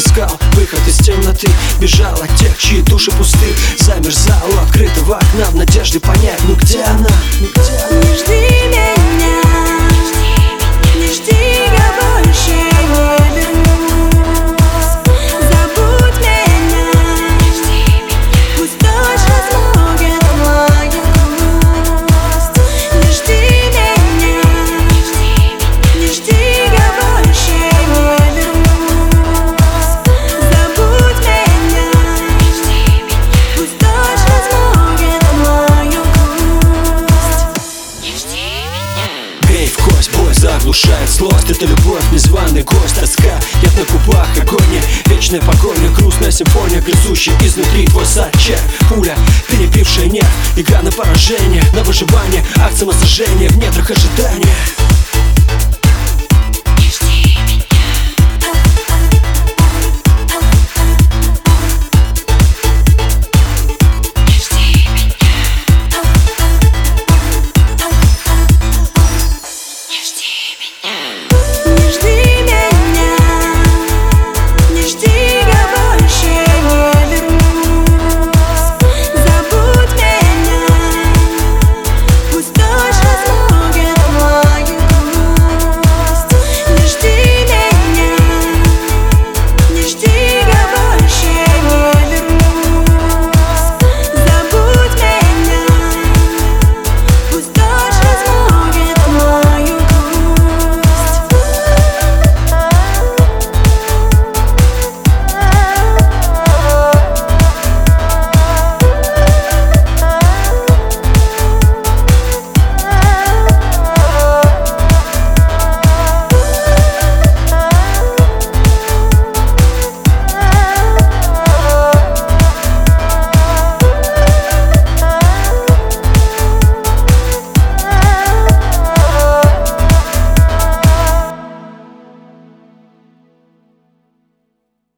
искал Выход из темноты Бежал от тех, чьи души пусты Замерзал у открытого окна В надежде понять, ну где она? Ну где она? Заглушает злость. Это любовь, незваный гость, тоска. Нет на губах агония. Вечная погоня, грустная симфония Грызущая изнутри твой садче Пуля, перебившая нерв Игра на поражение, на выживание Акт самосожжения в недрах ожидания Каждый